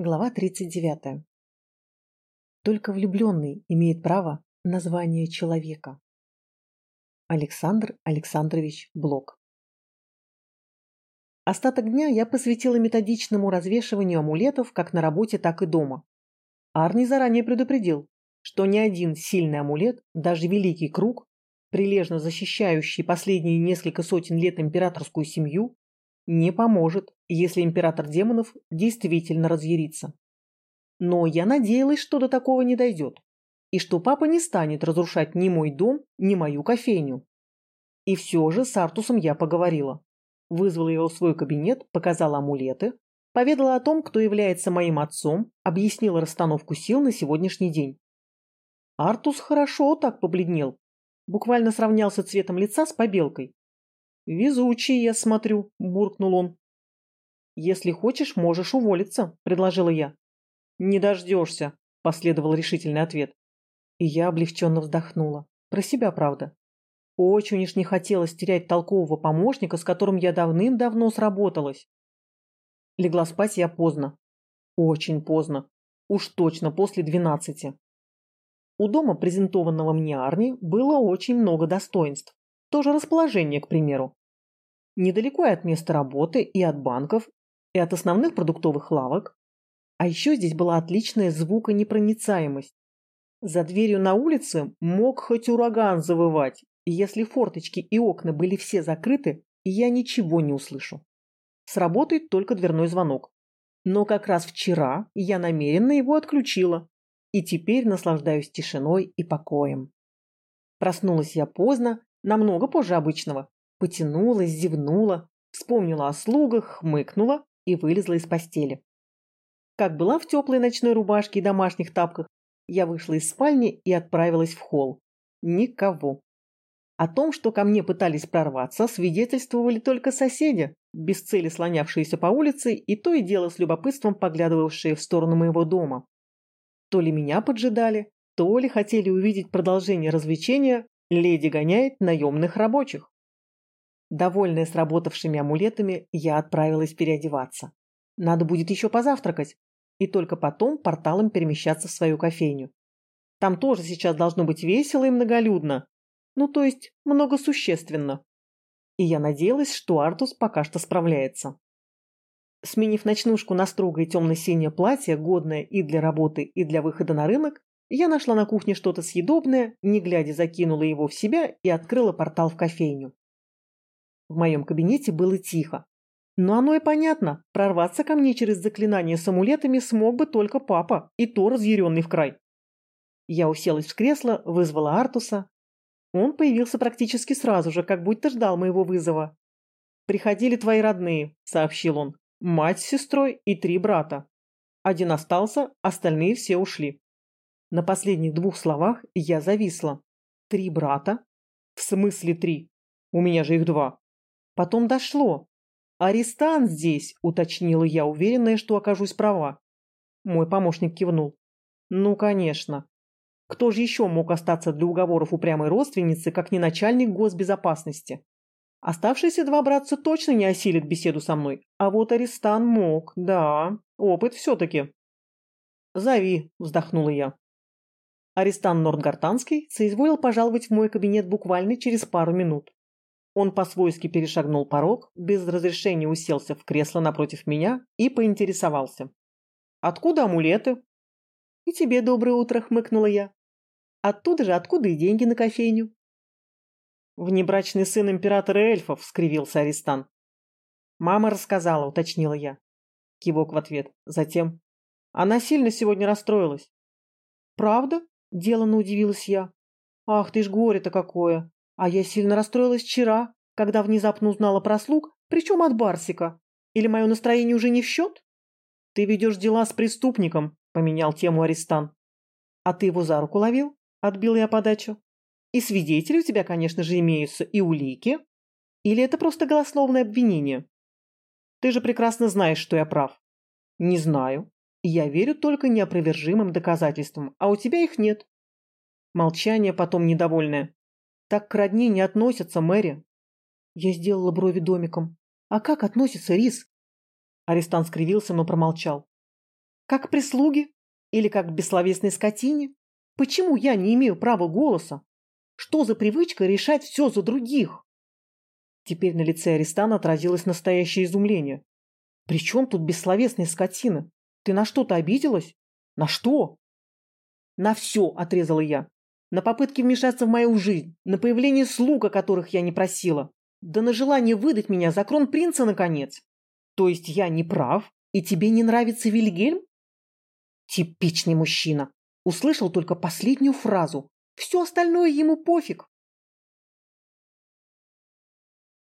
Глава 39. Только влюбленный имеет право на звание человека. Александр Александрович Блок. Остаток дня я посвятила методичному развешиванию амулетов как на работе, так и дома. Арни заранее предупредил, что ни один сильный амулет, даже Великий Круг, прилежно защищающий последние несколько сотен лет императорскую семью, не поможет, если император демонов действительно разъярится. Но я надеялась, что до такого не дойдет, и что папа не станет разрушать ни мой дом, ни мою кофейню. И все же с Артусом я поговорила. Вызвала его в свой кабинет, показала амулеты, поведала о том, кто является моим отцом, объяснила расстановку сил на сегодняшний день. Артус хорошо так побледнел, буквально сравнялся цветом лица с побелкой. «Везучий, я смотрю», – буркнул он. «Если хочешь, можешь уволиться», – предложила я. «Не дождешься», – последовал решительный ответ. И я облегченно вздохнула. Про себя, правда. Очень уж не хотелось терять толкового помощника, с которым я давным-давно сработалась. Легла спать я поздно. Очень поздно. Уж точно после двенадцати. У дома презентованного мне Арни было очень много достоинств. Тоже расположение, к примеру недалеко и от места работы, и от банков, и от основных продуктовых лавок. А еще здесь была отличная звуконепроницаемость. За дверью на улице мог хоть ураган завывать, и если форточки и окна были все закрыты, я ничего не услышу. Сработает только дверной звонок. Но как раз вчера я намеренно его отключила, и теперь наслаждаюсь тишиной и покоем. Проснулась я поздно, намного позже обычного, Потянулась, зевнула, вспомнила о слугах, хмыкнула и вылезла из постели. Как была в теплой ночной рубашке и домашних тапках, я вышла из спальни и отправилась в холл. Никого. О том, что ко мне пытались прорваться, свидетельствовали только соседи, без цели слонявшиеся по улице и то и дело с любопытством поглядывавшие в сторону моего дома. То ли меня поджидали, то ли хотели увидеть продолжение развлечения «Леди гоняет наемных рабочих». Довольная сработавшими амулетами, я отправилась переодеваться. Надо будет еще позавтракать, и только потом порталом перемещаться в свою кофейню. Там тоже сейчас должно быть весело и многолюдно. Ну, то есть, многосущественно. И я надеялась, что Артус пока что справляется. Сменив ночнушку на строгое темно-синее платье, годное и для работы, и для выхода на рынок, я нашла на кухне что-то съедобное, не глядя закинула его в себя и открыла портал в кофейню. В моем кабинете было тихо. Но оно и понятно, прорваться ко мне через заклинание с амулетами смог бы только папа, и то разъяренный в край. Я уселась в кресло, вызвала Артуса. Он появился практически сразу же, как будто ждал моего вызова. «Приходили твои родные», — сообщил он. «Мать с сестрой и три брата. Один остался, остальные все ушли». На последних двух словах я зависла. «Три брата? В смысле три? У меня же их два». Потом дошло. «Арестант здесь», — уточнила я, уверенная, что окажусь права. Мой помощник кивнул. «Ну, конечно. Кто же еще мог остаться для уговоров упрямой родственницы, как не начальник госбезопасности? Оставшиеся два братца точно не осилят беседу со мной, а вот Арестан мог, да, опыт все-таки». «Зови», — вздохнула я. Арестан Нордгартанский соизволил пожаловать в мой кабинет буквально через пару минут. Он по-свойски перешагнул порог, без разрешения уселся в кресло напротив меня и поинтересовался. «Откуда амулеты?» «И тебе доброе утро», — хмыкнула я. «Оттуда же, откуда и деньги на кофейню?» «Внебрачный сын императора эльфов», — скривился Аристан. «Мама рассказала», — уточнила я. Кивок в ответ. Затем. «Она сильно сегодня расстроилась». «Правда?» — деланно удивилась я. «Ах ты ж горе-то какое! А я сильно расстроилась вчера, когда внезапно узнала про слуг, причем от Барсика. Или мое настроение уже не в счет? Ты ведешь дела с преступником, поменял тему Аристан. А ты его за руку ловил? Отбил я подачу. И свидетели у тебя, конечно же, имеются, и улики. Или это просто голословное обвинение? Ты же прекрасно знаешь, что я прав. Не знаю. Я верю только неопровержимым доказательствам, а у тебя их нет. Молчание потом недовольное. Так к родне не относятся, Мэри. Я сделала брови домиком. А как относится Рис? Арестант скривился, но промолчал. Как прислуги? Или как бессловесной скотине? Почему я не имею права голоса? Что за привычка решать все за других? Теперь на лице Аристана отразилось настоящее изумление. «При чем тут бессловесная скотина? Ты на что-то обиделась? На что?» «На все», — отрезала я. «На попытки вмешаться в мою жизнь, на появление слуг, о которых я не просила, да на желание выдать меня за кронпринца, наконец. То есть я не прав, и тебе не нравится Вильгельм?» Типичный мужчина. Услышал только последнюю фразу. Все остальное ему пофиг.